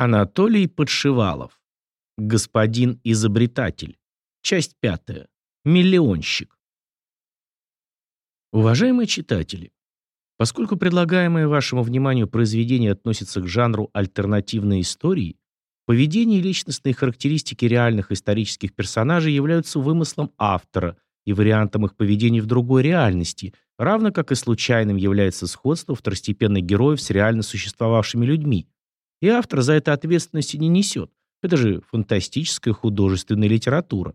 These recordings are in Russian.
Анатолий Подшивалов. Господин изобретатель. Часть пятая. Миллионщик. Уважаемые читатели, поскольку предлагаемое вашему вниманию произведение относится к жанру альтернативной истории, поведение и личностные характеристики реальных исторических персонажей являются вымыслом автора и вариантом их поведения в другой реальности, равно как и случайным является сходство второстепенных героев с реально существовавшими людьми, и автор за это ответственности не несет. Это же фантастическая художественная литература.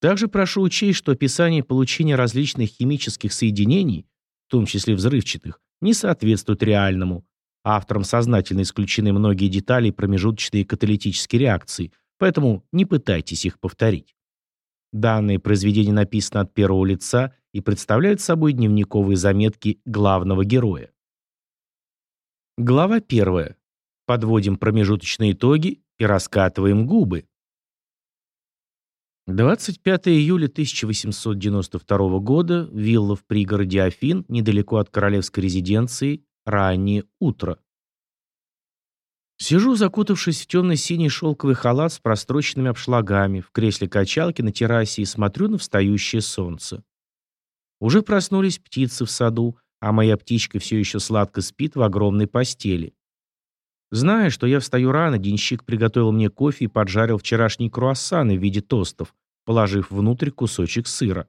Также прошу учесть, что описание получения различных химических соединений, в том числе взрывчатых, не соответствует реальному. Автором сознательно исключены многие детали и промежуточные каталитические реакции, поэтому не пытайтесь их повторить. Данное произведение написано от первого лица и представляет собой дневниковые заметки главного героя. Глава первая подводим промежуточные итоги и раскатываем губы. 25 июля 1892 года, вилла в пригороде Афин, недалеко от королевской резиденции, раннее утро. Сижу, закутавшись в темно-синий шелковый халат с простроченными обшлагами, в кресле качалки на террасе и смотрю на встающее солнце. Уже проснулись птицы в саду, а моя птичка все еще сладко спит в огромной постели. Зная, что я встаю рано, денщик приготовил мне кофе и поджарил вчерашние круассаны в виде тостов, положив внутрь кусочек сыра.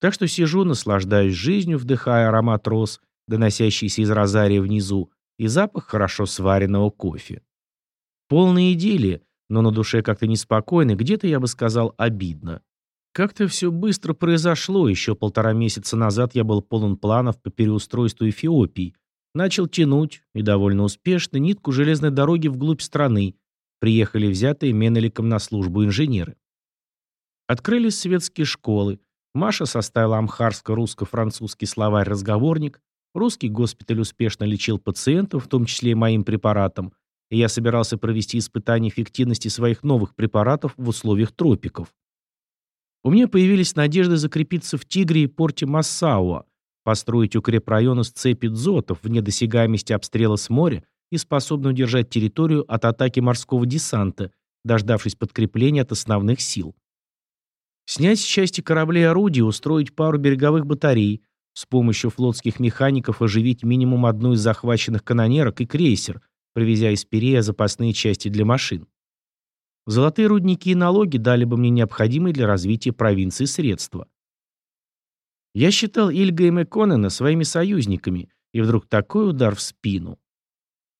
Так что сижу, наслаждаюсь жизнью, вдыхая аромат роз, доносящийся из розария внизу, и запах хорошо сваренного кофе. Полная идиллия, но на душе как-то неспокойно, где-то, я бы сказал, обидно. Как-то все быстро произошло, еще полтора месяца назад я был полон планов по переустройству Эфиопии, Начал тянуть, и довольно успешно, нитку железной дороги вглубь страны. Приехали взятые Менеликом на службу инженеры. Открылись светские школы. Маша составила амхарско-русско-французский словарь-разговорник. Русский госпиталь успешно лечил пациентов, в том числе и моим препаратом. И я собирался провести испытание эффективности своих новых препаратов в условиях тропиков. У меня появились надежды закрепиться в Тигре и порте Массауа, построить укрепрайон из цепи дзотов вне досягаемости обстрела с моря и способный удержать территорию от атаки морского десанта, дождавшись подкрепления от основных сил. Снять с части кораблей орудий, устроить пару береговых батарей, с помощью флотских механиков оживить минимум одну из захваченных канонерок и крейсер, привезя из Пирея запасные части для машин. Золотые рудники и налоги дали бы мне необходимые для развития провинции средства. Я считал Ильга и Мэконена своими союзниками, и вдруг такой удар в спину.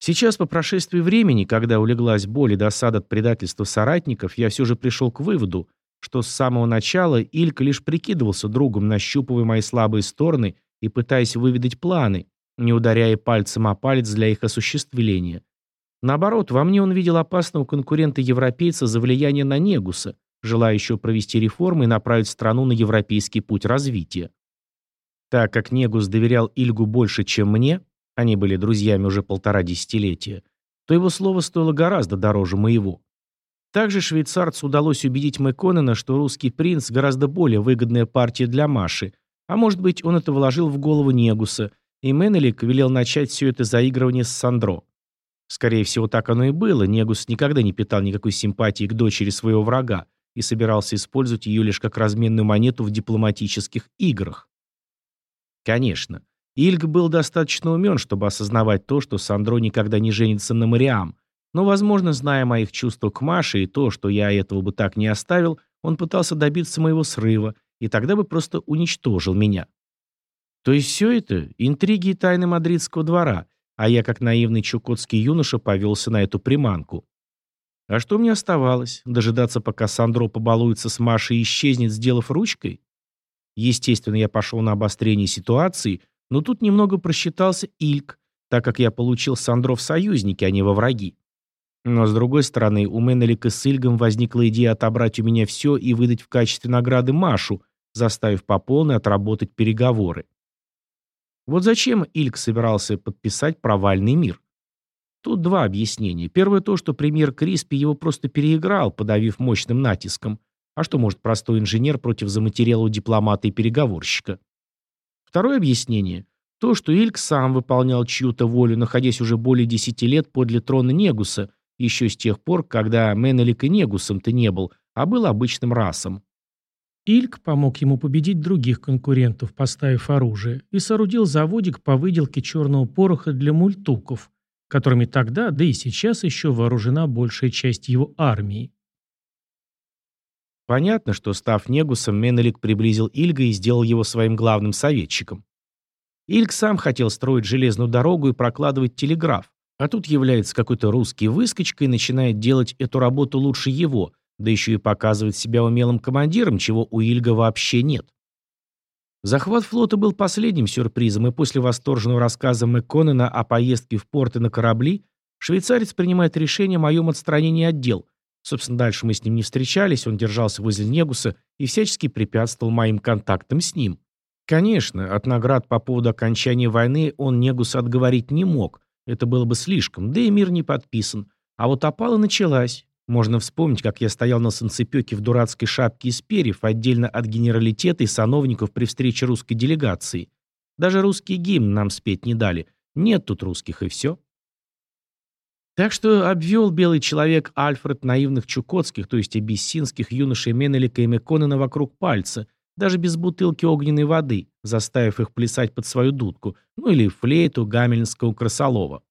Сейчас, по прошествии времени, когда улеглась боль и досада от предательства соратников, я все же пришел к выводу, что с самого начала Илька лишь прикидывался другом, нащупывая мои слабые стороны и пытаясь выведать планы, не ударяя пальцем о палец для их осуществления. Наоборот, во мне он видел опасного конкурента-европейца за влияние на Негуса, желающего провести реформы и направить страну на европейский путь развития. Так как Негус доверял Ильгу больше, чем мне, они были друзьями уже полтора десятилетия, то его слово стоило гораздо дороже моего. Также швейцарцу удалось убедить Мэконена, что русский принц гораздо более выгодная партия для Маши, а может быть, он это вложил в голову Негуса, и Менелик велел начать все это заигрывание с Сандро. Скорее всего, так оно и было. Негус никогда не питал никакой симпатии к дочери своего врага и собирался использовать ее лишь как разменную монету в дипломатических играх. Конечно, Ильг был достаточно умен, чтобы осознавать то, что Сандро никогда не женится на Мариам, но, возможно, зная моих чувств к Маше и то, что я этого бы так не оставил, он пытался добиться моего срыва, и тогда бы просто уничтожил меня. То есть все это — интриги и тайны мадридского двора, а я, как наивный чукотский юноша, повелся на эту приманку. А что мне оставалось? Дожидаться, пока Сандро побалуется с Машей и исчезнет, сделав ручкой? Естественно, я пошел на обострение ситуации, но тут немного просчитался Ильк, так как я получил Сандров союзники, а не во враги. Но, с другой стороны, у Менелика с Ильгом возникла идея отобрать у меня все и выдать в качестве награды Машу, заставив по полной отработать переговоры. Вот зачем Ильк собирался подписать провальный мир? Тут два объяснения. Первое то, что премьер Криспи его просто переиграл, подавив мощным натиском. А что может простой инженер против заматерелого дипломата и переговорщика? Второе объяснение. То, что Ильк сам выполнял чью-то волю, находясь уже более десяти лет подле трона Негуса, еще с тех пор, когда Менелик и Негусом-то не был, а был обычным расом. Ильк помог ему победить других конкурентов, поставив оружие, и соорудил заводик по выделке черного пороха для мультуков, которыми тогда, да и сейчас еще вооружена большая часть его армии. Понятно, что, став Негусом, Менелик приблизил Ильга и сделал его своим главным советчиком. Ильг сам хотел строить железную дорогу и прокладывать телеграф, а тут является какой-то русский выскочка и начинает делать эту работу лучше его, да еще и показывает себя умелым командиром, чего у Ильга вообще нет. Захват флота был последним сюрпризом, и после восторженного рассказа Мэкконена о поездке в порты на корабли, швейцарец принимает решение о моем отстранении от дел. Собственно, дальше мы с ним не встречались, он держался возле Негуса и всячески препятствовал моим контактам с ним. Конечно, от наград по поводу окончания войны он Негуса отговорить не мог, это было бы слишком, да и мир не подписан. А вот опала началась, можно вспомнить, как я стоял на санцепёке в дурацкой шапке из перьев, отдельно от генералитета и сановников при встрече русской делегации. Даже русский гимн нам спеть не дали. Нет тут русских, и все. Так что обвел белый человек Альфред наивных чукотских, то есть абиссинских юношей Менелика и Меконена вокруг пальца, даже без бутылки огненной воды, заставив их плясать под свою дудку, ну или флейту гамельнского крысолова.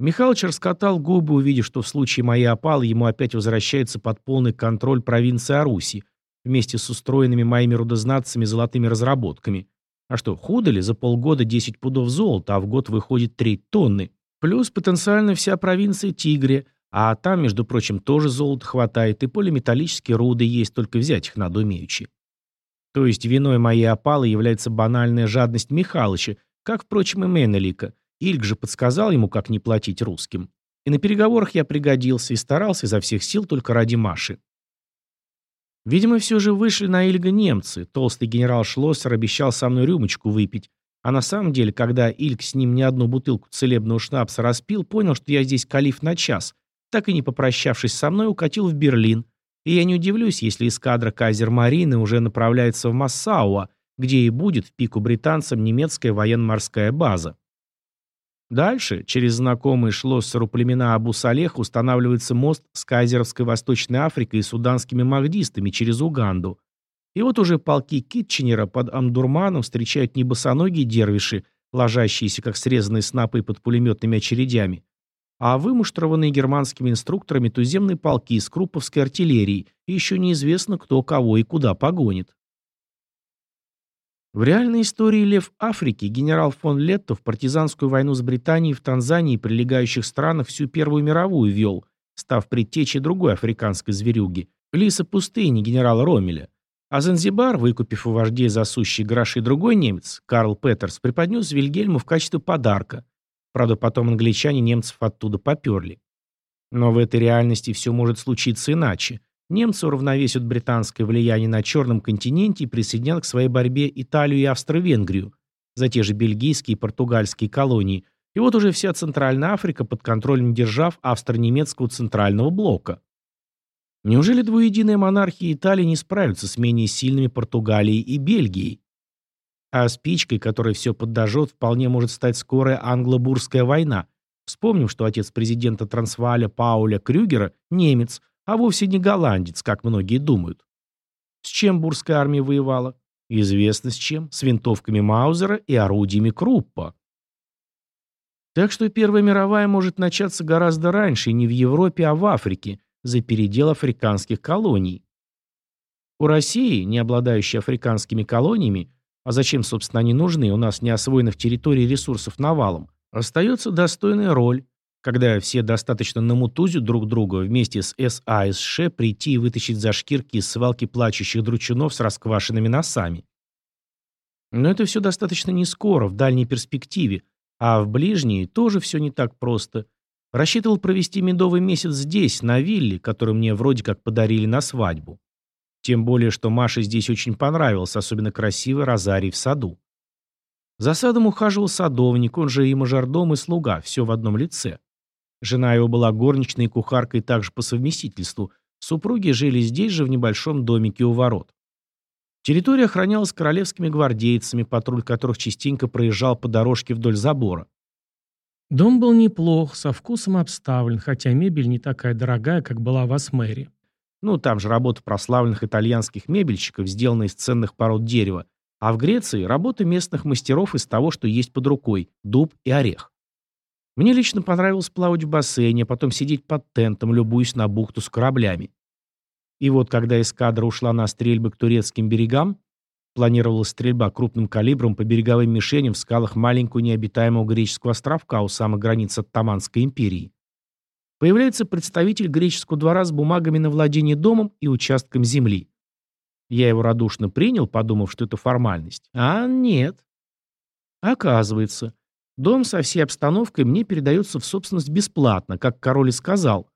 Михалыч раскатал губы, увидев, что в случае моей опалы ему опять возвращается под полный контроль провинции Аруси, вместе с устроенными моими рудознатцами золотыми разработками. А что, худо ли за полгода 10 пудов золота, а в год выходит треть тонны? Плюс потенциально вся провинция Тигре, а там, между прочим, тоже золота хватает, и полиметаллические руды есть, только взять их надо умеючи. То есть виной моей опалы является банальная жадность Михалыча, как, впрочем, и Менелика – Ильг же подсказал ему, как не платить русским. И на переговорах я пригодился и старался изо всех сил только ради Маши. Видимо, все же вышли на Ильга немцы. Толстый генерал Шлоссер обещал со мной рюмочку выпить. А на самом деле, когда Ильг с ним не одну бутылку целебного шнапса распил, понял, что я здесь калиф на час. Так и не попрощавшись со мной, укатил в Берлин. И я не удивлюсь, если эскадра Кайзер-Марины уже направляется в Массауа, где и будет в пику британцам немецкая военно-морская база. Дальше, через знакомый шлоссеру племена Абу-Салех, устанавливается мост с Кайзеровской Восточной Африкой и суданскими махдистами через Уганду. И вот уже полки Китченера под Амдурманом встречают не босоногие дервиши, ложащиеся как срезанные снапы под пулеметными очередями, а вымуштрованные германскими инструкторами туземные полки с крупповской артиллерией, и еще неизвестно, кто кого и куда погонит. В реальной истории Лев Африки генерал фон Летто в партизанскую войну с Британией в Танзании и прилегающих странах всю Первую мировую вел, став предтечей другой африканской зверюги – лиса пустыни генерала Ромеля. А Занзибар, выкупив у вождей засущие гроши другой немец, Карл Петерс, преподнес Вильгельму в качестве подарка. Правда, потом англичане немцев оттуда поперли. Но в этой реальности все может случиться иначе. Немцы уравновесят британское влияние на Черном континенте и присоединят к своей борьбе Италию и Австро-Венгрию, за те же бельгийские и португальские колонии. И вот уже вся Центральная Африка под контролем держав австро-немецкого центрального блока. Неужели двуединая монархия Италии не справится с менее сильными Португалией и Бельгией? А спичкой, которая все подожжет, вполне может стать скорая англо-бурская война. Вспомним, что отец президента Трансвааля Пауля Крюгера – немец – а вовсе не голландец, как многие думают. С чем бурская армия воевала? Известно с чем. С винтовками Маузера и орудиями Круппа. Так что Первая мировая может начаться гораздо раньше, не в Европе, а в Африке, за передел африканских колоний. У России, не обладающей африканскими колониями, а зачем, собственно, они нужны, у нас не освоенных территорий ресурсов навалом, остается достойная роль когда все достаточно намутузят друг друга вместе с САСШ прийти и вытащить за шкирки из свалки плачущих дручунов с расквашенными носами. Но это все достаточно не скоро, в дальней перспективе, а в ближней тоже все не так просто. Рассчитывал провести медовый месяц здесь, на вилле, которую мне вроде как подарили на свадьбу. Тем более, что Маше здесь очень понравилось, особенно красивый розарий в саду. За садом ухаживал садовник, он же и мажордом, и слуга, все в одном лице. Жена его была горничной и кухаркой также по совместительству. Супруги жили здесь же, в небольшом домике у ворот. Территория охранялась королевскими гвардейцами, патруль которых частенько проезжал по дорожке вдоль забора. Дом был неплох, со вкусом обставлен, хотя мебель не такая дорогая, как была в Асмере. Ну, там же работа прославленных итальянских мебельщиков, сделанная из ценных пород дерева, а в Греции работа местных мастеров из того, что есть под рукой – дуб и орех. Мне лично понравилось плавать в бассейне, а потом сидеть под тентом, любуясь на бухту с кораблями. И вот, когда эскадра ушла на стрельбы к турецким берегам, планировалась стрельба крупным калибром по береговым мишеням в скалах маленького необитаемого греческого островка у самой границы Оттоманской империи. Появляется представитель греческого двора с бумагами на владение домом и участком земли. Я его радушно принял, подумав, что это формальность. А нет. Оказывается, дом со всей обстановкой мне передается в собственность бесплатно, как король и сказал.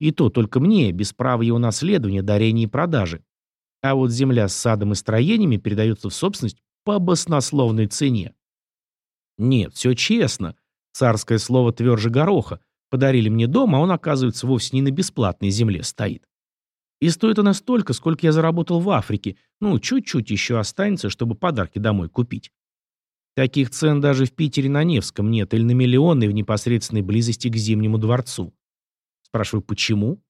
И то только мне, без права его наследования, дарения и продажи. А вот земля с садом и строениями передается в собственность по баснословной цене. Нет, все честно. Царское слово тверже гороха. Подарили мне дом, а он, оказывается, вовсе не на бесплатной земле стоит. И стоит она столько, сколько я заработал в Африке. Ну, чуть-чуть еще останется, чтобы подарки домой купить. Таких цен даже в Питере на Невском нет, или на миллионы в непосредственной близости к Зимнему дворцу. Спрашиваю, почему?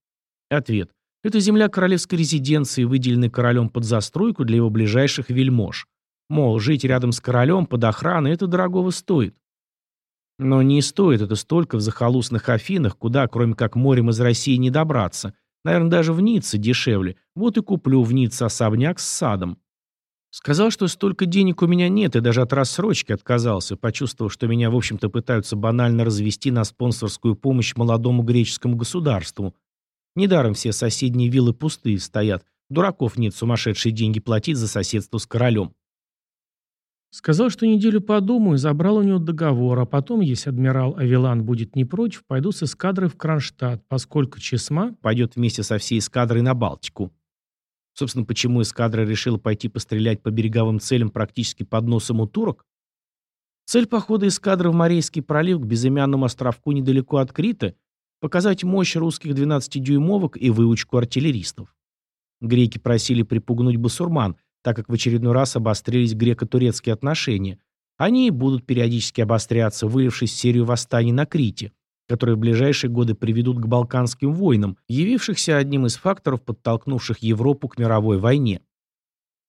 Ответ. Это земля королевской резиденции, выделенная королем под застройку для его ближайших вельмож. Мол, жить рядом с королем под охраной это дорогого стоит. Но не стоит это столько в захолустных Афинах, куда, кроме как морем из России, не добраться. Наверное, даже в Ницце дешевле. Вот и куплю в Ницце особняк с садом. Сказал, что столько денег у меня нет, и даже от рассрочки отказался, почувствовав, что меня, в общем-то, пытаются банально развести на спонсорскую помощь молодому греческому государству. Недаром все соседние виллы пустые стоят. Дураков нет сумасшедшие деньги платить за соседство с королем. Сказал, что неделю подумаю, забрал у него договор, а потом, если адмирал Авилан будет не против, пойду с эскадрой в Кронштадт, поскольку Чесма пойдет вместе со всей эскадрой на Балтику. Собственно, почему эскадра решила пойти пострелять по береговым целям практически под носом у турок? Цель похода эскадры в Морейский пролив к безымянному островку недалеко от Крита – показать мощь русских 12-дюймовок и выучку артиллеристов. Греки просили припугнуть басурман, так как в очередной раз обострились греко-турецкие отношения. Они и будут периодически обостряться, вылившись в серию восстаний на Крите – которые в ближайшие годы приведут к Балканским войнам, явившихся одним из факторов, подтолкнувших Европу к мировой войне.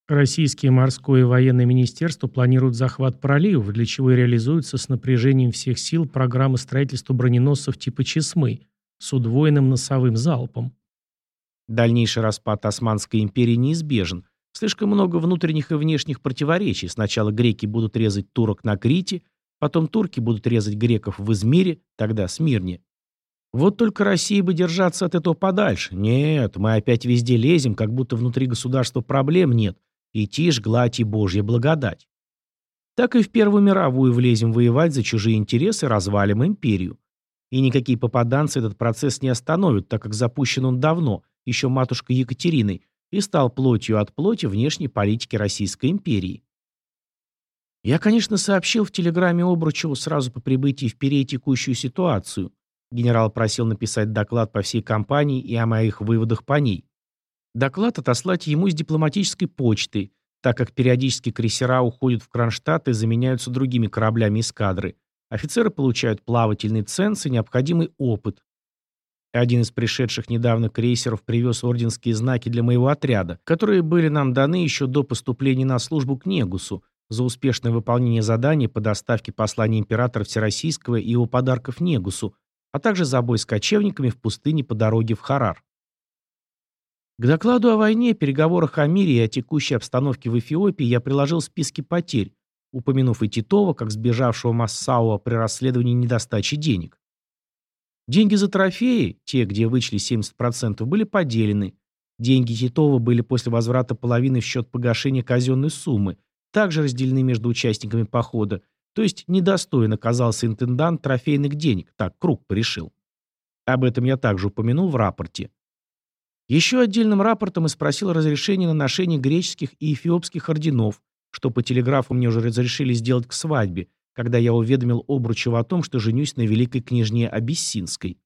Российские морское и военное министерство планируют захват проливов, для чего и реализуется с напряжением всех сил программа строительства броненосцев типа «Чесмы» с удвоенным носовым залпом. Дальнейший распад Османской империи неизбежен. Слишком много внутренних и внешних противоречий. Сначала греки будут резать турок на Крите, Потом турки будут резать греков в Измире, тогда Смирне. Вот только России бы держаться от этого подальше. Нет, мы опять везде лезем, как будто внутри государства проблем нет. И тишь, гладь и божья благодать. Так и в Первую мировую влезем воевать за чужие интересы, развалим империю. И никакие попаданцы этот процесс не остановят, так как запущен он давно, еще матушкой Екатериной, и стал плотью от плоти внешней политики Российской империи. Я, конечно, сообщил в телеграмме Обручеву сразу по прибытии в Перей текущую ситуацию. Генерал просил написать доклад по всей компании и о моих выводах по ней. Доклад отослать ему с дипломатической почты, так как периодически крейсера уходят в Кронштадт и заменяются другими кораблями эскадры. Офицеры получают плавательный ценз и необходимый опыт. Один из пришедших недавно крейсеров привез орденские знаки для моего отряда, которые были нам даны еще до поступления на службу к Негусу, за успешное выполнение заданий по доставке послания императора Всероссийского и его подарков Негусу, а также за бой с кочевниками в пустыне по дороге в Харар. К докладу о войне, переговорах о мире и о текущей обстановке в Эфиопии я приложил списки потерь, упомянув и Титова, как сбежавшего Массауа при расследовании недостачи денег. Деньги за трофеи, те, где вычли 70%, были поделены. Деньги Титова были после возврата половины в счет погашения казенной суммы, также разделены между участниками похода, то есть недостоин оказался интендант трофейных денег, так Круг порешил. Об этом я также упомянул в рапорте. Еще отдельным рапортом и спросил разрешение на ношение греческих и эфиопских орденов, что по телеграфу мне уже разрешили сделать к свадьбе, когда я уведомил Обручева о том, что женюсь на великой княжне Абиссинской.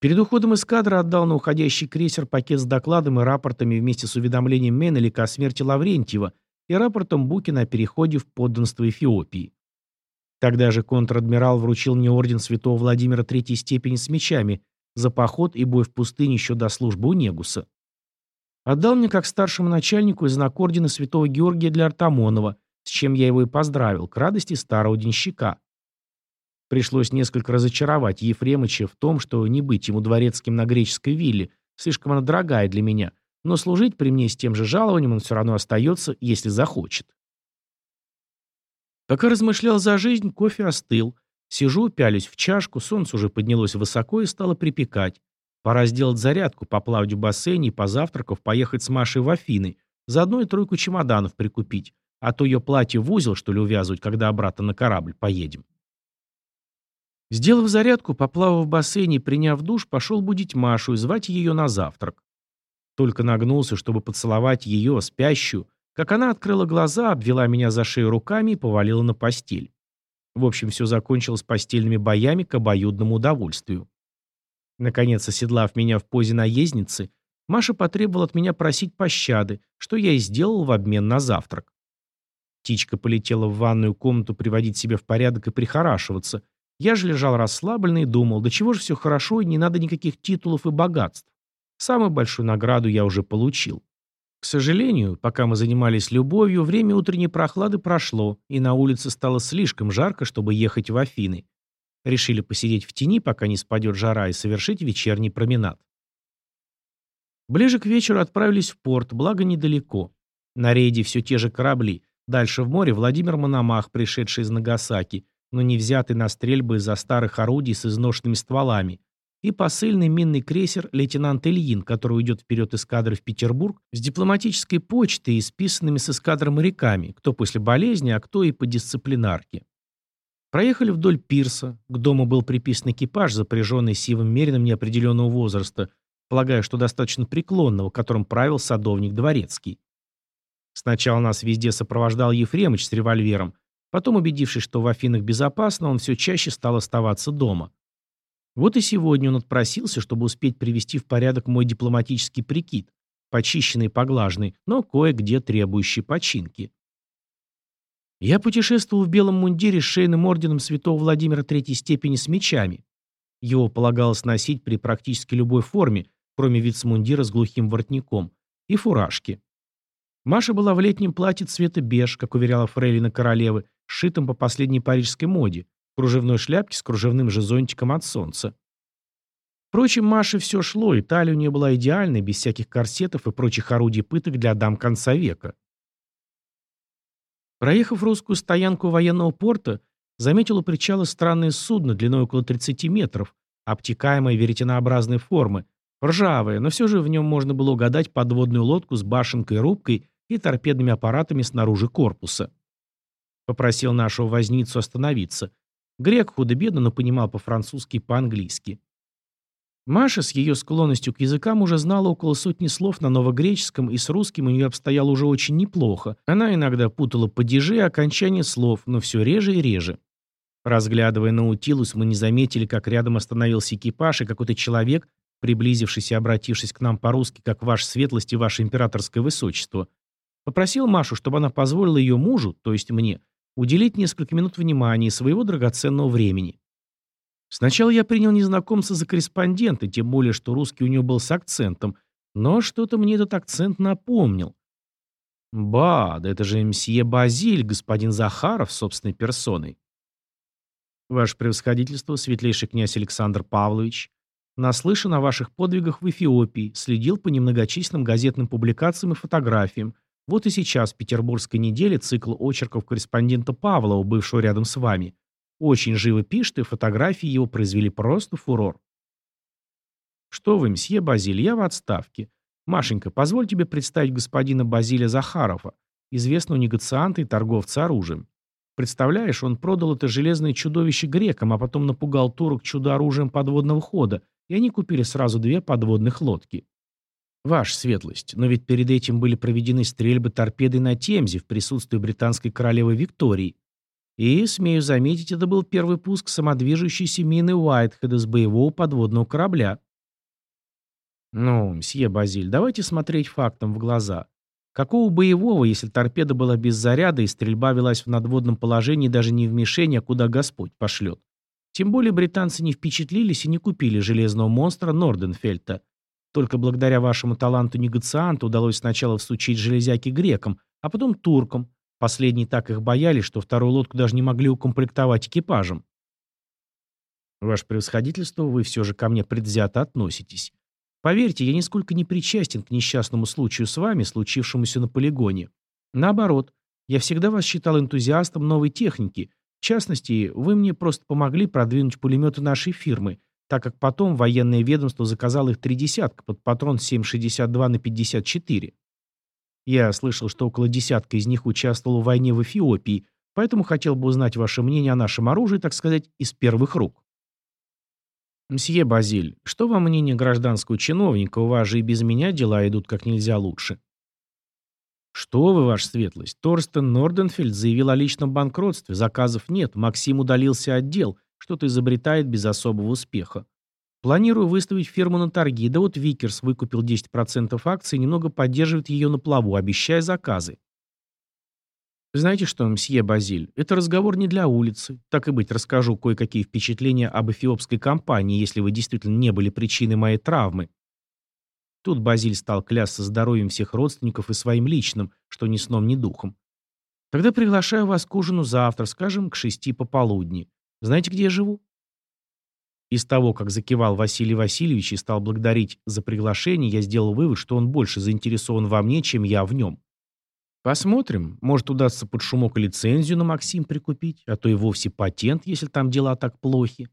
Перед уходом из кадра отдал на уходящий крейсер пакет с докладом и рапортами вместе с уведомлением Менелика о смерти Лаврентьева и рапортом Букина о переходе в подданство Эфиопии. Тогда же контр-адмирал вручил мне орден святого Владимира третьей степени с мечами за поход и бой в пустыне еще до службы у Негуса. Отдал мне как старшему начальнику из ордена святого Георгия для Артамонова, с чем я его и поздравил, к радости старого денщика. Пришлось несколько разочаровать Ефремыча в том, что не быть ему дворецким на греческой вилле, слишком она дорогая для меня, но служить при мне с тем же жалованием он все равно остается, если захочет. Пока размышлял за жизнь, кофе остыл. Сижу, пялюсь в чашку, солнце уже поднялось высоко и стало припекать. Пора сделать зарядку, поплавать в бассейне и, позавтракав, поехать с Машей в Афины, заодно и тройку чемоданов прикупить, а то ее платье в узел, что ли, увязывать, когда обратно на корабль поедем. Сделав зарядку, поплавав в бассейне приняв душ, пошел будить Машу и звать ее на завтрак. Только нагнулся, чтобы поцеловать ее, спящую, как она открыла глаза, обвела меня за шею руками и повалила на постель. В общем, все закончилось постельными боями к обоюдному удовольствию. Наконец, оседлав меня в позе наездницы, Маша потребовала от меня просить пощады, что я и сделал в обмен на завтрак. Птичка полетела в ванную комнату приводить себя в порядок и прихорашиваться, я же лежал расслабленный и думал, да чего же все хорошо и не надо никаких титулов и богатств. Самую большую награду я уже получил. К сожалению, пока мы занимались любовью, время утренней прохлады прошло, и на улице стало слишком жарко, чтобы ехать в Афины. Решили посидеть в тени, пока не спадет жара, и совершить вечерний променад. Ближе к вечеру отправились в порт, благо недалеко. На рейде все те же корабли. Дальше в море Владимир Мономах, пришедший из Нагасаки, но не взятый на стрельбы из-за старых орудий с изношенными стволами, и посыльный минный крейсер лейтенант Ильин, который уйдет вперед эскадры в Петербург с дипломатической почтой и списанными с эскадры моряками, кто после болезни, а кто и по дисциплинарке. Проехали вдоль пирса, к дому был приписан экипаж, запряженный сивым мерином неопределенного возраста, полагая, что достаточно преклонного, которым правил садовник Дворецкий. Сначала нас везде сопровождал Ефремыч с револьвером, Потом, убедившись, что в Афинах безопасно, он все чаще стал оставаться дома. Вот и сегодня он отпросился, чтобы успеть привести в порядок мой дипломатический прикид, почищенный и поглаженный, но кое-где требующий починки. Я путешествовал в белом мундире с шейным орденом святого Владимира Третьей степени с мечами. Его полагалось носить при практически любой форме, кроме вицмундира с глухим воротником, и фуражки. Маша была в летнем платье цвета беж, как уверяла фрейлина королевы, сшитом по последней парижской моде, кружевной шляпке с кружевным же зонтиком от солнца. Впрочем, Маше все шло, и талия у нее была идеальной, без всяких корсетов и прочих орудий пыток для дам конца века. Проехав русскую стоянку военного порта, заметил у причала странное судно длиной около 30 метров, обтекаемое веретенообразной формы, ржавое, но все же в нем можно было угадать подводную лодку с башенкой-рубкой и торпедными аппаратами снаружи корпуса. Попросил нашего возницу остановиться. Грек худо-бедно, но понимал по-французски и по-английски. Маша с ее склонностью к языкам уже знала около сотни слов на новогреческом, и с русским у нее обстояло уже очень неплохо. Она иногда путала падежи и окончания слов, но все реже и реже. Разглядывая Наутилус, мы не заметили, как рядом остановился экипаж, и какой-то человек, приблизившись и обратившись к нам по-русски, как «Ваш светлость и Ваше императорское высочество», попросил Машу, чтобы она позволила ее мужу, то есть мне, уделить несколько минут внимания и своего драгоценного времени. Сначала я принял незнакомца за корреспондента, тем более, что русский у него был с акцентом, но что-то мне этот акцент напомнил. Ба, да это же мсье Базиль, господин Захаров, собственной персоной. Ваше превосходительство, светлейший князь Александр Павлович, наслышан о ваших подвигах в Эфиопии, следил по немногочисленным газетным публикациям и фотографиям, вот и сейчас в Петербургской неделе цикл очерков корреспондента Павлова, бывшего рядом с вами. Очень живо пишет, и фотографии его произвели просто фурор. Что вы, мсье Базиль, я в отставке. Машенька, позволь тебе представить господина Базиля Захарова, известного негацианта и торговца оружием. Представляешь, он продал это железное чудовище грекам, а потом напугал турок чудо-оружием подводного хода, и они купили сразу две подводных лодки. Ваша светлость, но ведь перед этим были проведены стрельбы торпедой на Темзе в присутствии британской королевы Виктории. И, смею заметить, это был первый пуск самодвижущейся мины Уайтхеда с боевого подводного корабля. Ну, мсье Базиль, давайте смотреть фактам в глаза. Какого боевого, если торпеда была без заряда и стрельба велась в надводном положении даже не в мишень, а куда Господь пошлет? Тем более британцы не впечатлились и не купили железного монстра Норденфельта. Только благодаря вашему таланту-негацианту удалось сначала всучить железяки грекам, а потом туркам. Последние так их боялись, что вторую лодку даже не могли укомплектовать экипажем. Ваше превосходительство, вы все же ко мне предвзято относитесь. Поверьте, я нисколько не причастен к несчастному случаю с вами, случившемуся на полигоне. Наоборот, я всегда вас считал энтузиастом новой техники. В частности, вы мне просто помогли продвинуть пулеметы нашей фирмы, так как потом военное ведомство заказало их три десятка под патрон 7,62 на 54. Я слышал, что около десятка из них участвовало в войне в Эфиопии, поэтому хотел бы узнать ваше мнение о нашем оружии, так сказать, из первых рук. «Мсье Базиль, что вам мнение гражданского чиновника? У вас же и без меня дела идут как нельзя лучше». «Что вы, ваша светлость? Торстен Норденфельд заявил о личном банкротстве. Заказов нет. Максим удалился от дел. Что-то изобретает без особого успеха. Планирую выставить фирму на торги. Да вот Викерс выкупил 10% акций и немного поддерживает ее на плаву, обещая заказы. Знаете что, мсье Базиль, это разговор не для улицы. Так и быть, расскажу кое-какие впечатления об эфиопской компании, если вы действительно не были причиной моей травмы. Тут Базиль стал клясться здоровьем всех родственников и своим личным, что ни сном, ни духом. Тогда приглашаю вас к ужину завтра, скажем, к шести пополудни. Знаете, где я живу? Из того, как закивал Василий Васильевич и стал благодарить за приглашение, я сделал вывод, что он больше заинтересован во мне, чем я в нем. Посмотрим. Может, удастся под шумок лицензию на Максим прикупить, а то и вовсе патент, если там дела так плохи.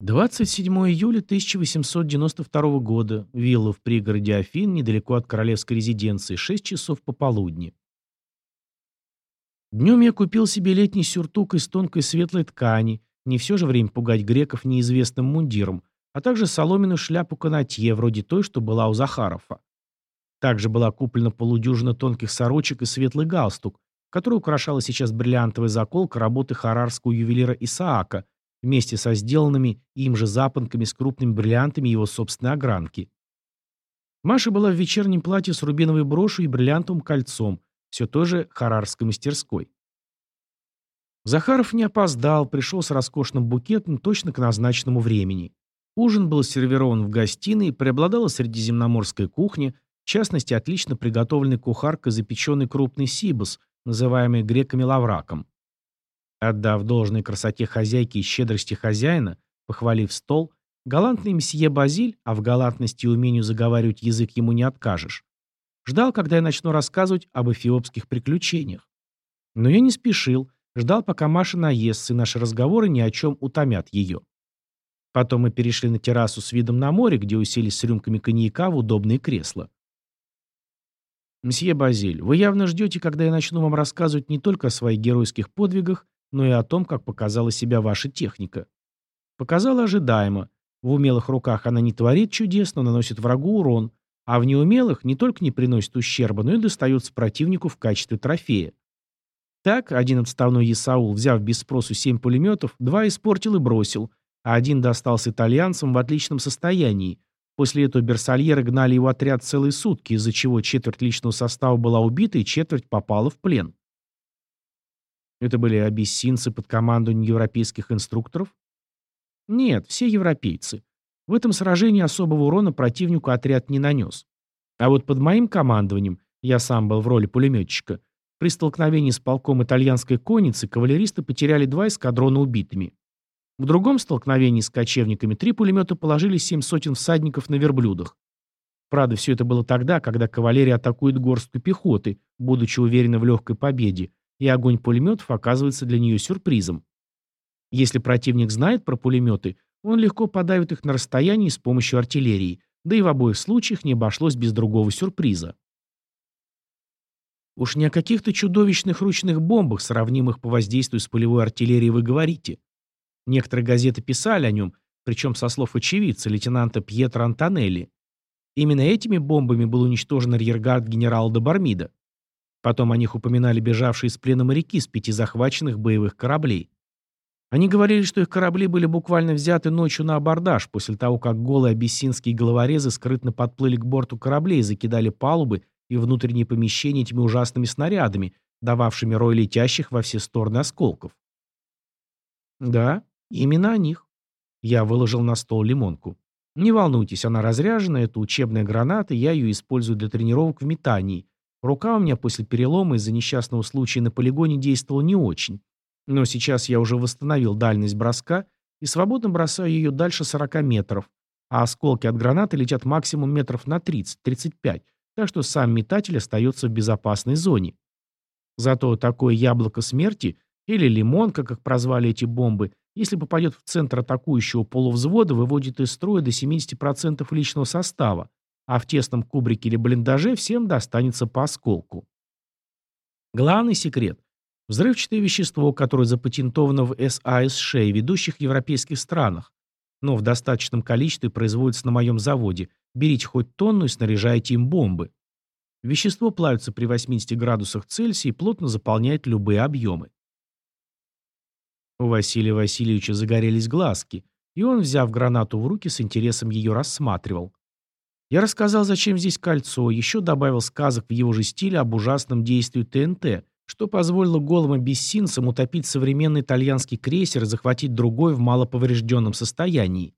27 июля 1892 года. Вилла в пригороде Афин, недалеко от королевской резиденции, 6 часов пополудни. Днем я купил себе летний сюртук из тонкой светлой ткани, не все же время пугать греков неизвестным мундиром, а также соломенную шляпу канатье, вроде той, что была у Захарова. Также была куплена полудюжина тонких сорочек и светлый галстук, который украшала сейчас бриллиантовая заколка работы харарского ювелира Исаака, вместе со сделанными им же запонками с крупными бриллиантами его собственной огранки. Маша была в вечернем платье с рубиновой брошью и бриллиантовым кольцом, все той же харарской мастерской. Захаров не опоздал, пришел с роскошным букетом точно к назначенному времени. Ужин был сервирован в гостиной, преобладала средиземноморская кухня, в частности, отлично приготовленный кухаркой запеченный крупный сибус, называемый греками лавраком. Отдав должной красоте хозяйки и щедрости хозяина, похвалив стол, галантный мсье Базиль, а в галантности и умению заговаривать язык ему не откажешь, ждал, когда я начну рассказывать об эфиопских приключениях. Но я не спешил, ждал, пока Маша наестся, и наши разговоры ни о чем утомят ее. Потом мы перешли на террасу с видом на море, где уселись с рюмками коньяка в удобные кресла. «Мсье Базиль, вы явно ждете, когда я начну вам рассказывать не только о своих геройских подвигах, но и о том, как показала себя ваша техника. Показала ожидаемо. В умелых руках она не творит чудес, но наносит врагу урон, а в неумелых не только не приносит ущерба, но и достается противнику в качестве трофея. Так, один отставной Исаул, взяв без спросу семь пулеметов, два испортил и бросил, а один достался итальянцам в отличном состоянии, После этого берсальеры гнали его отряд целые сутки, из-за чего четверть личного состава была убита и четверть попала в плен. Это были абиссинцы под командованием европейских инструкторов? Нет, все европейцы. В этом сражении особого урона противнику отряд не нанес. А вот под моим командованием, я сам был в роли пулеметчика, при столкновении с полком итальянской конницы кавалеристы потеряли два эскадрона убитыми. В другом столкновении с кочевниками три пулемета положили семь сотен всадников на верблюдах. Правда, все это было тогда, когда кавалерия атакует горстку пехоты, будучи уверена в легкой победе, и огонь пулеметов оказывается для нее сюрпризом. Если противник знает про пулеметы, он легко подавит их на расстоянии с помощью артиллерии, да и в обоих случаях не обошлось без другого сюрприза. Уж не о каких-то чудовищных ручных бомбах, сравнимых по воздействию с полевой артиллерией, вы говорите. Некоторые газеты писали о нем, причем со слов очевидца, лейтенанта Пьетро Антонелли. Именно этими бомбами был уничтожен арьергард генерала де Бармида. Потом о них упоминали бежавшие из плена моряки с пяти захваченных боевых кораблей. Они говорили, что их корабли были буквально взяты ночью на абордаж, после того, как голые абиссинские головорезы скрытно подплыли к борту кораблей и закидали палубы и внутренние помещения этими ужасными снарядами, дававшими рой летящих во все стороны осколков. Да, именно о них. Я выложил на стол лимонку. Не волнуйтесь, она разряжена, это учебная граната, я ее использую для тренировок в метании. Рука у меня после перелома из-за несчастного случая на полигоне действовала не очень. Но сейчас я уже восстановил дальность броска и свободно бросаю ее дальше 40 метров, а осколки от гранаты летят максимум метров на 30-35, так что сам метатель остается в безопасной зоне. Зато такое яблоко смерти, или лимонка, как прозвали эти бомбы, если попадет в центр атакующего полувзвода, выводит из строя до 70% личного состава, а в тесном кубрике или блиндаже всем достанется по осколку. Главный секрет Взрывчатое вещество, которое запатентовано в САСШ и ведущих европейских странах, но в достаточном количестве производится на моем заводе. Берите хоть тонну и снаряжайте им бомбы. Вещество плавится при 80 градусах Цельсия и плотно заполняет любые объемы. У Василия Васильевича загорелись глазки, и он, взяв гранату в руки, с интересом ее рассматривал. Я рассказал, зачем здесь кольцо, еще добавил сказок в его же стиле об ужасном действии ТНТ, что позволило голым абиссинцам утопить современный итальянский крейсер и захватить другой в малоповрежденном состоянии.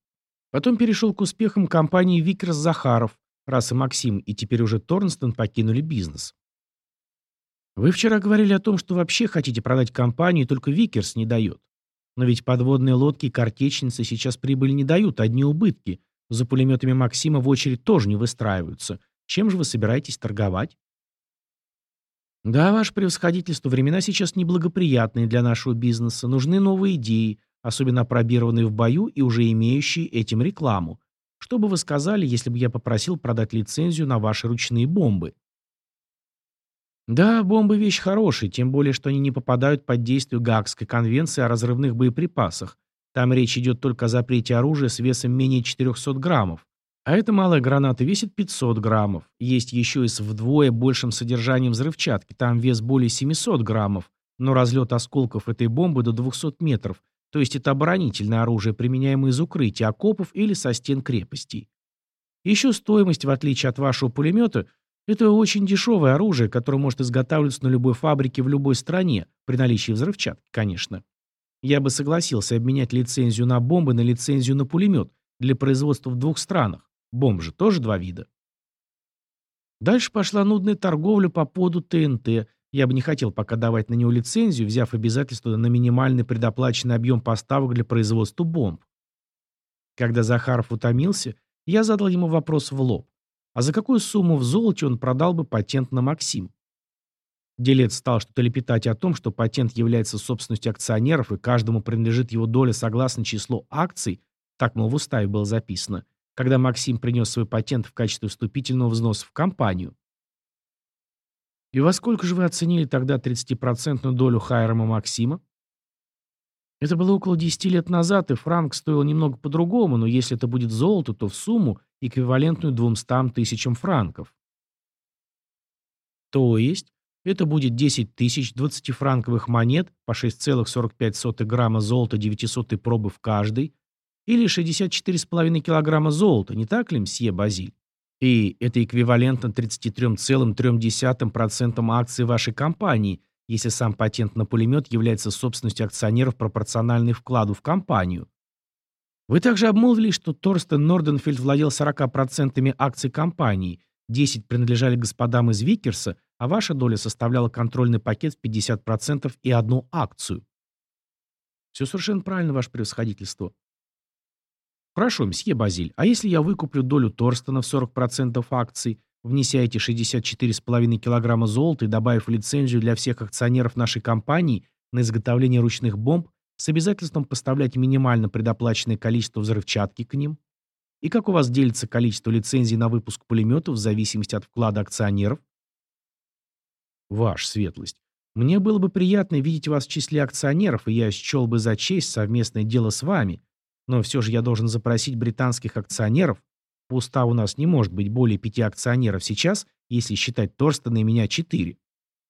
Потом перешел к успехам компании Викерс Захаров, раз и Максим, и теперь уже Торстен покинули бизнес. Вы вчера говорили о том, что вообще хотите продать компанию, только Викерс не дает. Но ведь подводные лодки и картечницы сейчас прибыль не дают, одни убытки. За пулеметами Максима в очередь тоже не выстраиваются. Чем же вы собираетесь торговать? Да, ваше превосходительство, времена сейчас неблагоприятные для нашего бизнеса. Нужны новые идеи, особенно опробированные в бою и уже имеющие этим рекламу. Что бы вы сказали, если бы я попросил продать лицензию на ваши ручные бомбы? Да, бомбы вещь хорошая, тем более, что они не попадают под действие Гаагской конвенции о разрывных боеприпасах. Там речь идет только о запрете оружия с весом менее 400 граммов. А эта малая граната весит 500 граммов. Есть еще и с вдвое большим содержанием взрывчатки. Там вес более 700 граммов. Но разлет осколков этой бомбы до 200 метров. То есть это оборонительное оружие, применяемое из укрытия, окопов или со стен крепостей. Еще стоимость, в отличие от вашего пулемета, это очень дешевое оружие, которое может изготавливаться на любой фабрике в любой стране, при наличии взрывчатки, конечно. Я бы согласился обменять лицензию на бомбы на лицензию на пулемет для производства в двух странах. Бомб же тоже два вида. Дальше пошла нудная торговля по поду ТНТ. Я бы не хотел пока давать на него лицензию, взяв обязательство на минимальный предоплаченный объем поставок для производства бомб. Когда Захаров утомился, я задал ему вопрос в лоб. А за какую сумму в золоте он продал бы патент на Максим? Делец стал что-то лепетать о том, что патент является собственностью акционеров и каждому принадлежит его доля согласно числу акций, так, мол, в уставе было записано, когда Максим принес свой патент в качестве вступительного взноса в компанию. И во сколько же вы оценили тогда 30% долю Хайрама Максима? Это было около 10 лет назад, и франк стоил немного по-другому, но если это будет золото, то в сумму, эквивалентную 200 тысячам франков. То есть, это будет 10 тысяч 20-франковых монет по 6,45 грамма золота 900 пробы в каждой, или 64,5 килограмма золота, не так ли, мсье Базиль? И это эквивалентно 33,3% акций вашей компании, если сам патент на пулемет является собственностью акционеров пропорциональной вкладу в компанию. Вы также обмолвились, что Торстен Норденфельд владел 40% акций компании, 10 принадлежали господам из Викерса, а ваша доля составляла контрольный пакет в 50% и одну акцию. Все совершенно правильно, ваше превосходительство. Хорошо, мсье Базиль, а если я выкуплю долю Торстона в 40% акций, внеся эти 64,5 килограмма золота и добавив лицензию для всех акционеров нашей компании на изготовление ручных бомб с обязательством поставлять минимально предоплаченное количество взрывчатки к ним? И как у вас делится количество лицензий на выпуск пулеметов в зависимости от вклада акционеров? Ваша светлость. Мне было бы приятно видеть вас в числе акционеров, и я счел бы за честь совместное дело с вами, но все же я должен запросить британских акционеров. По уставу у нас не может быть более пяти акционеров сейчас, если считать Торстона и меня четыре.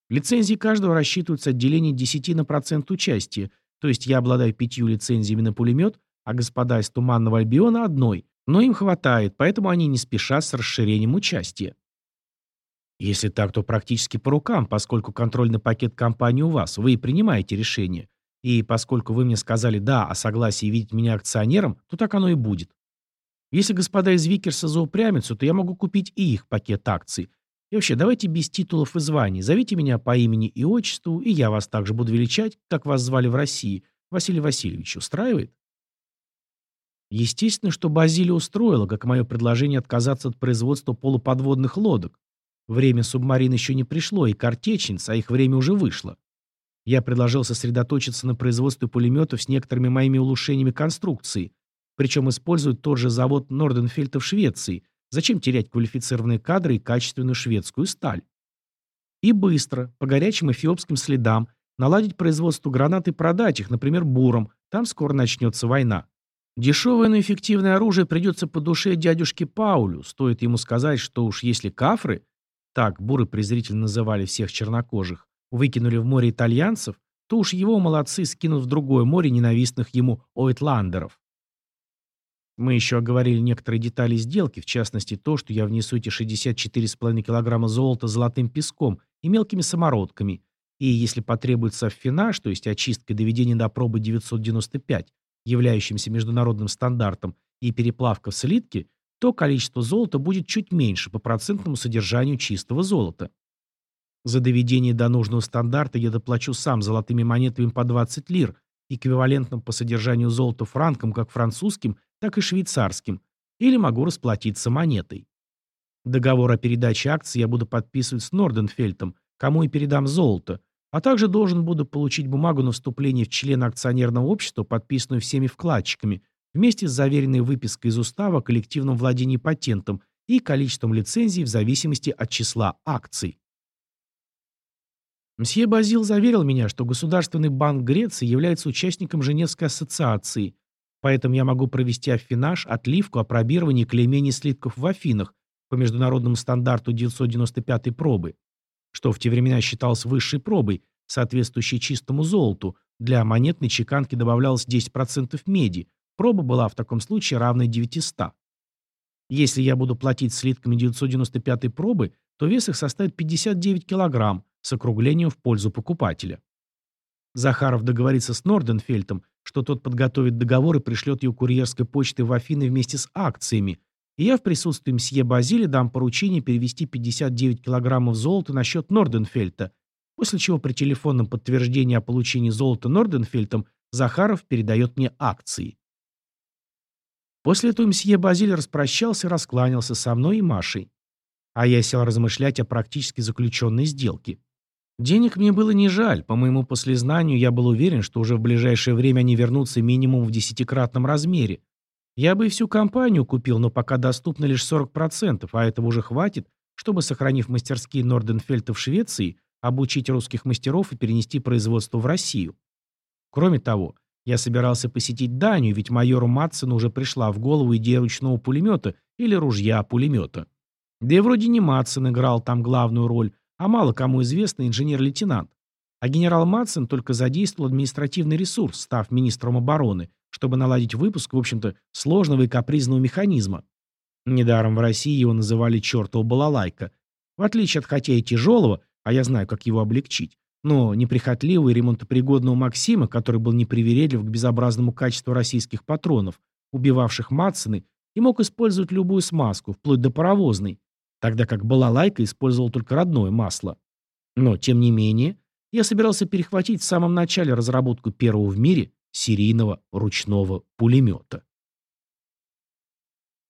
Лицензии каждого рассчитываются отделение 10 на процент участия, То есть я обладаю пятью лицензиями на пулемет, а господа из Туманного Альбиона одной, но им хватает, поэтому они не спешат с расширением участия. Если так, то практически по рукам, поскольку контрольный пакет компании у вас, вы и принимаете решение. И поскольку вы мне сказали «да» о согласии видеть меня акционером, то так оно и будет. Если господа из Викерса заупрямятся, то я могу купить и их пакет акций. И вообще, давайте без титулов и званий. Зовите меня по имени и отчеству, и я вас также буду величать, как вас звали в России. Василий Васильевич, устраивает? Естественно, что Базилия устроила, как мое предложение отказаться от производства полуподводных лодок. Время субмарин еще не пришло, и картечниц, а их время уже вышло. Я предложил сосредоточиться на производстве пулеметов с некоторыми моими улучшениями конструкции, причем используют тот же завод Норденфельта в Швеции. Зачем терять квалифицированные кадры и качественную шведскую сталь? И быстро, по горячим эфиопским следам, наладить производство гранат и продать их, например, бурам, там скоро начнется война. Дешевое, но эффективное оружие придется по душе дядюшке Паулю, стоит ему сказать, что уж если кафры, так буры презрительно называли всех чернокожих, выкинули в море итальянцев, то уж его молодцы скинут в другое море ненавистных ему ойтландеров. Мы еще оговорили некоторые детали сделки, в частности то, что я внесу эти 64,5 килограмма золота золотым песком и мелкими самородками, и если потребуется аффинаж, то есть очистка и доведение до пробы 995, являющимся международным стандартом, и переплавка в слитки, то количество золота будет чуть меньше по процентному содержанию чистого золота. За доведение до нужного стандарта я доплачу сам золотыми монетами по 20 лир, эквивалентным по содержанию золота франкам как французским, так и швейцарским, или могу расплатиться монетой. Договор о передаче акций я буду подписывать с Норденфельтом, кому и передам золото, а также должен буду получить бумагу на вступление в члена акционерного общества, подписанную всеми вкладчиками, вместе с заверенной выпиской из устава о коллективном владении патентом и количеством лицензий в зависимости от числа акций. Мсье Базил заверил меня, что Государственный банк Греции является участником Женевской ассоциации, поэтому я могу провести аффинаж, отливку, опробирование и слитков в Афинах по международному стандарту 995 пробы, что в те времена считалось высшей пробой, соответствующей чистому золоту, для монетной чеканки добавлялось 10% меди, Проба была в таком случае равной 900. Если я буду платить слитками 995 пробы, то вес их составит 59 килограмм с округлением в пользу покупателя. Захаров договорится с Норденфельтом, что тот подготовит договор и пришлет ее курьерской почтой в Афины вместе с акциями, и я в присутствии мсье Базили дам поручение перевести 59 килограммов золота на счет Норденфельта, после чего при телефонном подтверждении о получении золота Норденфельтом Захаров передает мне акции. После этого мсье Базиль распрощался и раскланялся со мной и Машей. А я сел размышлять о практически заключенной сделке. Денег мне было не жаль, по моему послезнанию я был уверен, что уже в ближайшее время они вернутся минимум в десятикратном размере. Я бы и всю компанию купил, но пока доступно лишь 40%, а этого уже хватит, чтобы, сохранив мастерские Норденфельта в Швеции, обучить русских мастеров и перенести производство в Россию. Кроме того, я собирался посетить Данию, ведь майору Матсену уже пришла в голову идея ручного пулемета или ружья-пулемета. Да и вроде не Матсен играл там главную роль, а мало кому известный инженер-лейтенант. А генерал Матсен только задействовал административный ресурс, став министром обороны, чтобы наладить выпуск, в общем-то, сложного и капризного механизма. Недаром в России его называли чертова балалайка. В отличие от хотя и тяжелого, а я знаю, как его облегчить, но неприхотливого и ремонтопригодного Максима, который был непривередлив к безобразному качеству российских патронов, убивавших Матсены, и мог использовать любую смазку, вплоть до паровозной, тогда как балалайка использовал только родное масло. Но, тем не менее, я собирался перехватить в самом начале разработку первого в мире серийного ручного пулемета.